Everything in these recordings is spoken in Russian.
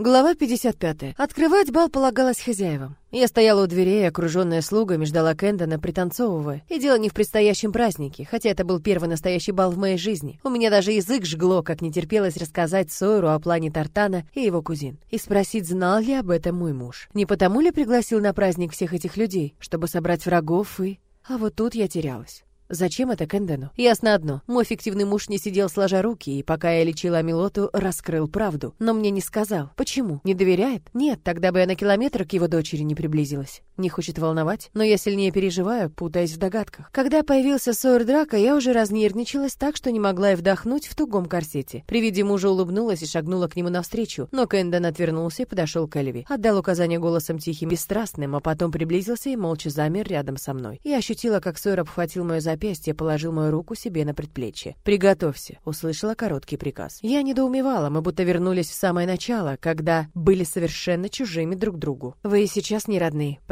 Глава 55. Открывать бал полагалось хозяевам. Я стояла у дверей, окруженная слугами, ждала Кэндона, пританцовывая. И дело не в предстоящем празднике, хотя это был первый настоящий бал в моей жизни. У меня даже язык жгло, как не терпелось рассказать Сойеру о плане Тартана и его кузин. И спросить, знал ли об этом мой муж. Не потому ли пригласил на праздник всех этих людей, чтобы собрать врагов и... А вот тут я терялась. Зачем это Кэндену? Ясно одно. Мой фиктивный муж не сидел сложа руки, и пока я лечила Амилоту, раскрыл правду. Но мне не сказал. Почему? Не доверяет? Нет, тогда бы я на километр к его дочери не приблизилась. Не хочет волновать, но я сильнее переживаю, путаясь в догадках. Когда появился Сойер Драка, я уже разнервничалась так, что не могла и вдохнуть в тугом корсете. При виде мужа улыбнулась и шагнула к нему навстречу, но Кэндон отвернулся и подошел к Эльви. Отдал указание голосом тихим, бесстрастным, а потом приблизился и молча замер рядом со мной. Я ощутила, как Сойер обхватил мое запястье положил мою руку себе на предплечье. «Приготовься», — услышала короткий приказ. Я недоумевала, мы будто вернулись в самое начало, когда были совершенно чужими друг другу. «Вы сейчас не родные», —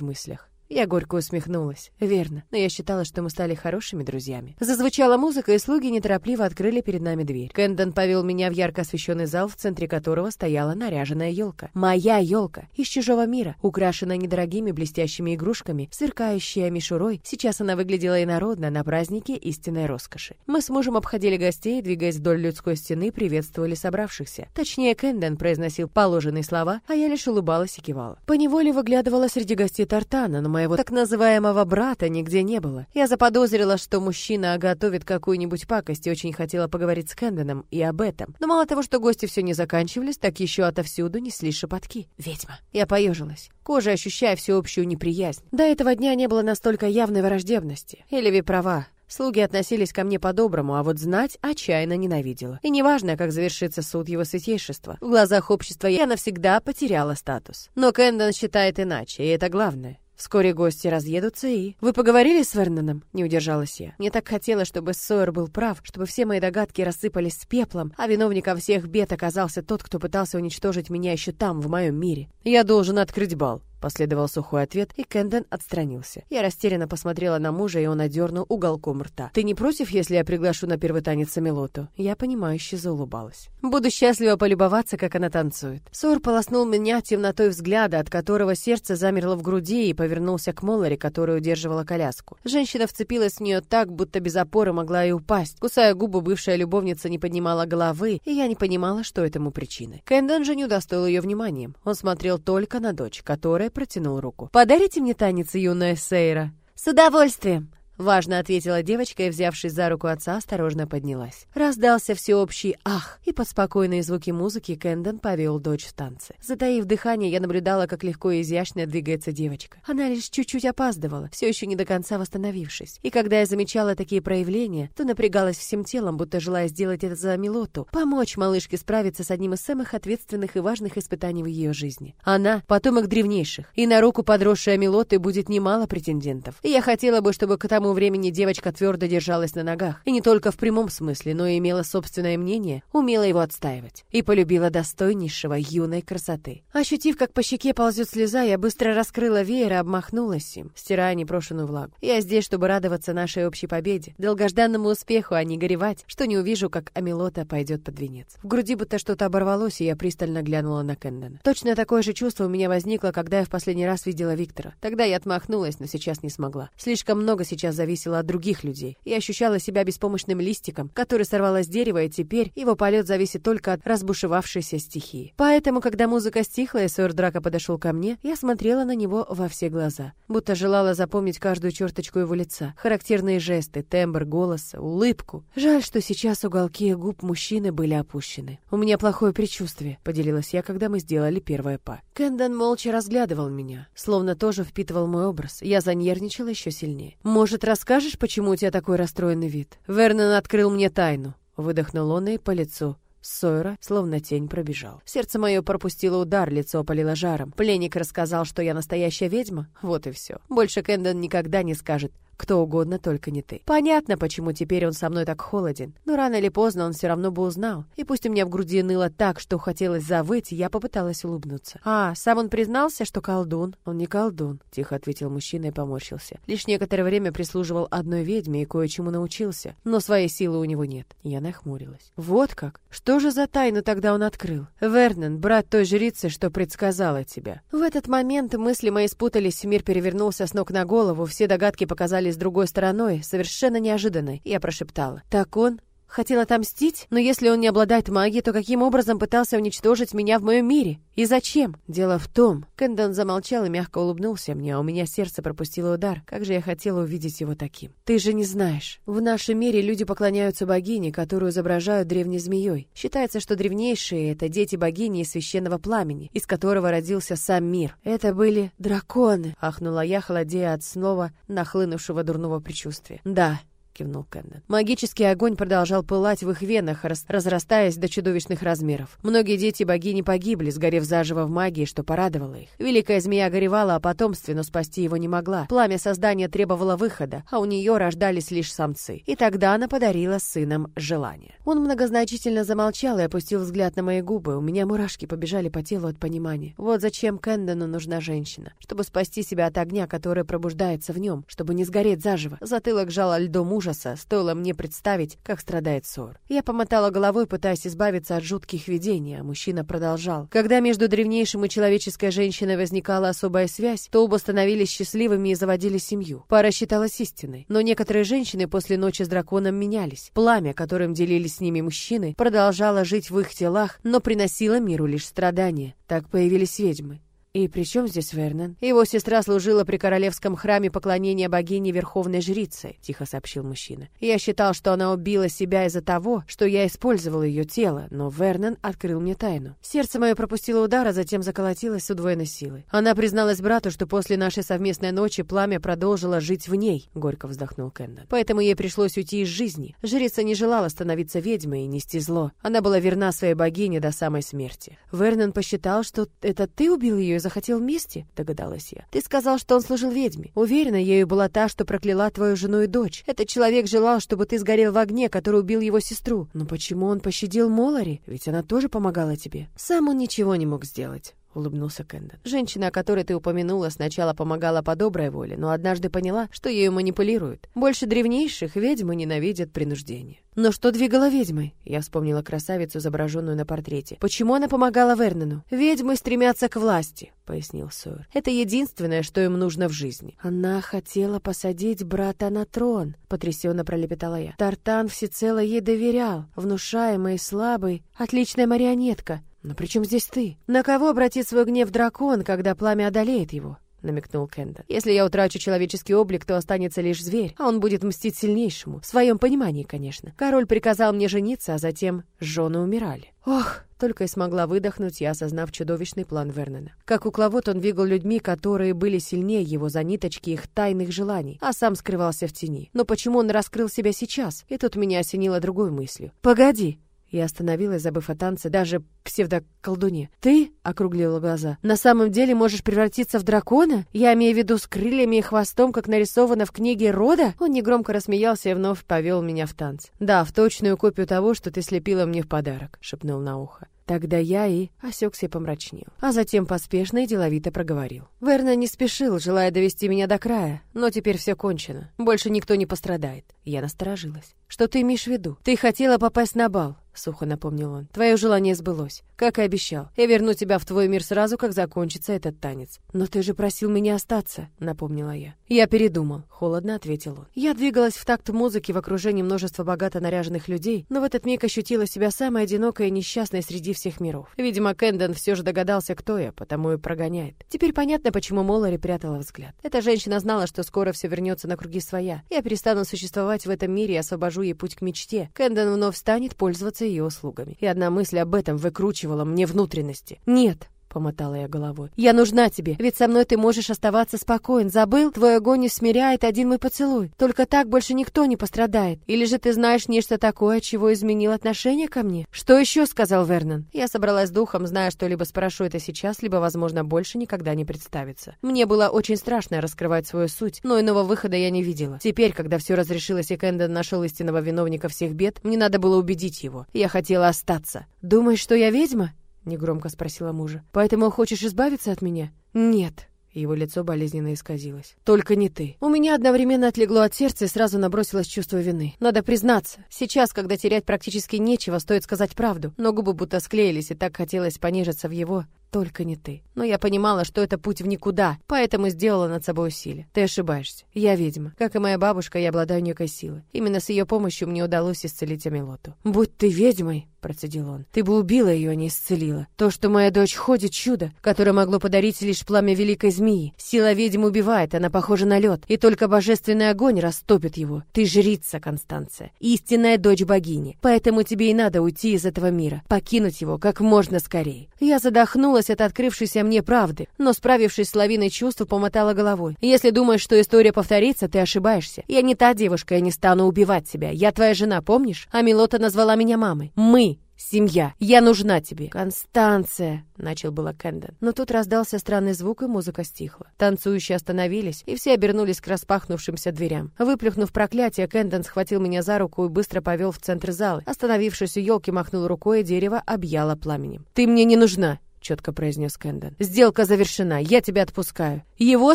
в мыслях. Я горько усмехнулась. Верно, но я считала, что мы стали хорошими друзьями. Зазвучала музыка, и слуги неторопливо открыли перед нами дверь. Кэндон повел меня в ярко освещенный зал, в центре которого стояла наряженная елка. Моя елка из чужого мира, украшенная недорогими блестящими игрушками, сверкающая мишурой. Сейчас она выглядела инородно на празднике истинной роскоши. Мы с мужем обходили гостей, двигаясь вдоль людской стены, приветствовали собравшихся. Точнее, Кэндон произносил положенные слова, а я лишь улыбалась и кивала. Поневоле выглядывала среди гостей Тартана, но моего так называемого брата нигде не было. Я заподозрила, что мужчина готовит какую-нибудь пакость и очень хотела поговорить с Кэндоном и об этом. Но мало того, что гости все не заканчивались, так еще отовсюду несли шепотки. «Ведьма!» Я поежилась, кожей ощущая всеобщую неприязнь. До этого дня не было настолько явной враждебности. Элеви права. Слуги относились ко мне по-доброму, а вот знать отчаянно ненавидела. И неважно, как завершится суд его святейшества. В глазах общества я навсегда потеряла статус. Но Кэндон считает иначе, и это главное. Вскоре гости разъедутся и... «Вы поговорили с Верноном?» — не удержалась я. Мне так хотелось, чтобы Сойер был прав, чтобы все мои догадки рассыпались с пеплом, а виновником всех бед оказался тот, кто пытался уничтожить меня еще там, в моем мире. «Я должен открыть бал», Последовал сухой ответ, и Кэндон отстранился. Я растерянно посмотрела на мужа, и он одернул уголком рта. «Ты не против, если я приглашу на первый танец Амелоту?» Я, понимающе заулыбалась. «Буду счастлива полюбоваться, как она танцует». Сор полоснул меня темнотой взгляда, от которого сердце замерло в груди и повернулся к Молларе, которая удерживала коляску. Женщина вцепилась в нее так, будто без опоры могла и упасть. Кусая губы, бывшая любовница не поднимала головы, и я не понимала, что этому причиной. Кэндон же не удостоил ее вниманием. Он смотрел только на дочь, которая протянул руку. «Подарите мне танец, юная Сейра?» «С удовольствием!» Важно ответила девочка и, взявшись за руку отца, осторожно поднялась. Раздался всеобщий «ах», и под спокойные звуки музыки Кэндон повел дочь в танцы. Затаив дыхание, я наблюдала, как легко и изящно двигается девочка. Она лишь чуть-чуть опаздывала, все еще не до конца восстановившись. И когда я замечала такие проявления, то напрягалась всем телом, будто желая сделать это за Милоту, помочь малышке справиться с одним из самых ответственных и важных испытаний в ее жизни. Она — потомок древнейших, и на руку подросшей Милоты будет немало претендентов. И я хотела бы, чтобы к тому тому времени девочка твердо держалась на ногах, и не только в прямом смысле, но и имела собственное мнение, умела его отстаивать, и полюбила достойнейшего юной красоты. Ощутив, как по щеке ползет слеза, я быстро раскрыла веер и обмахнулась им, стирая непрошенную влагу. Я здесь, чтобы радоваться нашей общей победе, долгожданному успеху, а не горевать, что не увижу, как Амилота пойдет под венец. В груди будто что-то оборвалось, и я пристально глянула на Кэндона. Точно такое же чувство у меня возникло, когда я в последний раз видела Виктора. Тогда я отмахнулась, но сейчас не смогла. Слишком много сейчас зависела от других людей. и ощущала себя беспомощным листиком, который сорвало с дерева, и теперь его полет зависит только от разбушевавшейся стихии. Поэтому, когда музыка стихла, и сэр Драка подошел ко мне, я смотрела на него во все глаза, будто желала запомнить каждую черточку его лица, характерные жесты, тембр голоса, улыбку. Жаль, что сейчас уголки губ мужчины были опущены. «У меня плохое предчувствие», — поделилась я, когда мы сделали первое па. Кэндон молча разглядывал меня, словно тоже впитывал мой образ. Я занервничала еще сильнее. «Может, расскажешь, почему у тебя такой расстроенный вид? Вернон открыл мне тайну. Выдохнул он и по лицу. Сойра словно тень пробежал. Сердце мое пропустило удар, лицо опалило жаром. Пленник рассказал, что я настоящая ведьма. Вот и все. Больше Кэндон никогда не скажет кто угодно, только не ты. Понятно, почему теперь он со мной так холоден, но рано или поздно он все равно бы узнал. И пусть у меня в груди ныло так, что хотелось завыть, я попыталась улыбнуться. А, сам он признался, что колдун? Он не колдун, тихо ответил мужчина и поморщился. Лишь некоторое время прислуживал одной ведьме и кое-чему научился, но своей силы у него нет. Я нахмурилась. Вот как? Что же за тайну тогда он открыл? Вернон, брат той жрицы, что предсказала тебя. В этот момент мысли мои спутались, мир перевернулся с ног на голову, все догадки показались с другой стороной, совершенно неожиданной. Я прошептала. Так он Хотел отомстить? Но если он не обладает магией, то каким образом пытался уничтожить меня в моем мире? И зачем? Дело в том... Кэндон замолчал и мягко улыбнулся мне, а у меня сердце пропустило удар. Как же я хотела увидеть его таким. Ты же не знаешь. В нашем мире люди поклоняются богине, которую изображают древней змеей. Считается, что древнейшие — это дети богини из священного пламени, из которого родился сам мир. Это были драконы, ахнула я, холодея от снова нахлынувшего дурного предчувствия. Да, кивнул Кэндон. Магический огонь продолжал пылать в их венах, раз разрастаясь до чудовищных размеров. Многие дети богини погибли, сгорев заживо в магии, что порадовало их. Великая змея горевала о потомстве, но спасти его не могла. Пламя создания требовало выхода, а у нее рождались лишь самцы. И тогда она подарила сынам желание. Он многозначительно замолчал и опустил взгляд на мои губы. У меня мурашки побежали по телу от понимания. Вот зачем Кэндону нужна женщина. Чтобы спасти себя от огня, который пробуждается в нем, чтобы не сгореть заживо. Затылок жало льдо мужа, ужаса, стоило мне представить, как страдает Сор. Я помотала головой, пытаясь избавиться от жутких видений, а мужчина продолжал. Когда между древнейшим и человеческой женщиной возникала особая связь, то оба становились счастливыми и заводили семью. Пара считалась истиной. Но некоторые женщины после ночи с драконом менялись. Пламя, которым делились с ними мужчины, продолжало жить в их телах, но приносило миру лишь страдания. Так появились ведьмы. «И при чем здесь Вернон?» «Его сестра служила при королевском храме поклонения богини Верховной Жрицы», — тихо сообщил мужчина. «Я считал, что она убила себя из-за того, что я использовал ее тело, но Вернон открыл мне тайну. Сердце мое пропустило удар, а затем заколотилось с удвоенной силой. Она призналась брату, что после нашей совместной ночи пламя продолжило жить в ней», — горько вздохнул Кэндон. «Поэтому ей пришлось уйти из жизни. Жрица не желала становиться ведьмой и нести зло. Она была верна своей богине до самой смерти. Вернон посчитал, что это ты убил ее из захотел мести?» — догадалась я. «Ты сказал, что он служил ведьме. Уверена, ею была та, что прокляла твою жену и дочь. Этот человек желал, чтобы ты сгорел в огне, который убил его сестру. Но почему он пощадил Молари? Ведь она тоже помогала тебе». Сам он ничего не мог сделать улыбнулся Кэндон. Женщина, о которой ты упомянула, сначала помогала по доброй воле, но однажды поняла, что ею манипулируют. Больше древнейших ведьмы ненавидят принуждение. Но что двигало ведьмой? Я вспомнила красавицу, изображенную на портрете. Почему она помогала Вернону? Ведьмы стремятся к власти, пояснил Сойер. Это единственное, что им нужно в жизни. Она хотела посадить брата на трон, потрясенно пролепетала я. Тартан всецело ей доверял, внушаемый и слабый, отличная марионетка. «Но при чем здесь ты? На кого обратит свой гнев дракон, когда пламя одолеет его?» — намекнул Кенда. «Если я утрачу человеческий облик, то останется лишь зверь, а он будет мстить сильнейшему. В своем понимании, конечно. Король приказал мне жениться, а затем жены умирали. Ох!» Только и смогла выдохнуть, я осознав чудовищный план Вернона. Как кукловод он двигал людьми, которые были сильнее его за ниточки их тайных желаний, а сам скрывался в тени. Но почему он раскрыл себя сейчас? И тут меня осенило другой мыслью. «Погоди!» Я остановилась, забыв о танце, даже псевдоколдуне. «Ты?» — округлила глаза. «На самом деле можешь превратиться в дракона? Я имею в виду с крыльями и хвостом, как нарисовано в книге Рода?» Он негромко рассмеялся и вновь повел меня в танц. «Да, в точную копию того, что ты слепила мне в подарок», — шепнул на ухо. Тогда я и осекся и помрачнел. А затем поспешно и деловито проговорил. Верна не спешил, желая довести меня до края, но теперь все кончено. Больше никто не пострадает. Я насторожилась. Что ты имеешь в виду? Ты хотела попасть на бал, сухо напомнил он. Твое желание сбылось, как и обещал. Я верну тебя в твой мир сразу, как закончится этот танец. Но ты же просил меня остаться, напомнила я. Я передумал, холодно ответил он. Я двигалась в такт музыки в окружении множества богато наряженных людей, но в этот миг ощутила себя самой одинокой и несчастной среди всех миров. Видимо, Кэндон все же догадался, кто я, потому и прогоняет. Теперь понятно, почему Моллари прятала взгляд. Эта женщина знала, что скоро все вернется на круги своя. Я перестану существовать в этом мире и освобожу ей путь к мечте. Кэндон вновь станет пользоваться ее услугами. И одна мысль об этом выкручивала мне внутренности. Нет, помотала я головой. «Я нужна тебе, ведь со мной ты можешь оставаться спокоен. Забыл? Твой огонь не смиряет один мой поцелуй. Только так больше никто не пострадает. Или же ты знаешь нечто такое, чего изменил отношение ко мне? Что еще?» — сказал Вернон. Я собралась духом, зная, что либо спрошу это сейчас, либо, возможно, больше никогда не представится. Мне было очень страшно раскрывать свою суть, но иного выхода я не видела. Теперь, когда все разрешилось и Кэндон нашел истинного виновника всех бед, мне надо было убедить его. Я хотела остаться. «Думаешь, что я ведьма?» Негромко спросила мужа. Поэтому хочешь избавиться от меня? Нет. Его лицо болезненно исказилось. «Только не ты». У меня одновременно отлегло от сердца и сразу набросилось чувство вины. Надо признаться, сейчас, когда терять практически нечего, стоит сказать правду. Но губы будто склеились, и так хотелось понежиться в его только не ты. Но я понимала, что это путь в никуда, поэтому сделала над собой усилие. Ты ошибаешься. Я ведьма. Как и моя бабушка, я обладаю некой силой. Именно с ее помощью мне удалось исцелить Амилоту. Будь ты ведьмой, процедил он. Ты бы убила ее, а не исцелила. То, что моя дочь ходит, чудо, которое могло подарить лишь пламя великой змеи. Сила ведьмы убивает, она похожа на лед, и только божественный огонь растопит его. Ты жрица, Констанция, истинная дочь богини. Поэтому тебе и надо уйти из этого мира, покинуть его как можно скорее. Я задохнулась удивилась от открывшейся мне правды, но, справившись с лавиной чувств, помотала головой. «Если думаешь, что история повторится, ты ошибаешься. Я не та девушка, я не стану убивать тебя. Я твоя жена, помнишь? А Милота назвала меня мамой. Мы Семья, я нужна тебе. Констанция, начал было Кэндон, но тут раздался странный звук и музыка стихла. Танцующие остановились, и все обернулись к распахнувшимся дверям. Выплюхнув проклятие, Кэндон схватил меня за руку и быстро повел в центр зала. Остановившись у елки, махнул рукой, и дерево объяло пламенем. Ты мне не нужна четко произнес Кэндон. «Сделка завершена, я тебя отпускаю». «Его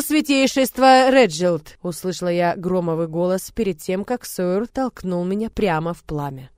святейшество Реджилд!» Услышала я громовый голос перед тем, как Сойер толкнул меня прямо в пламя.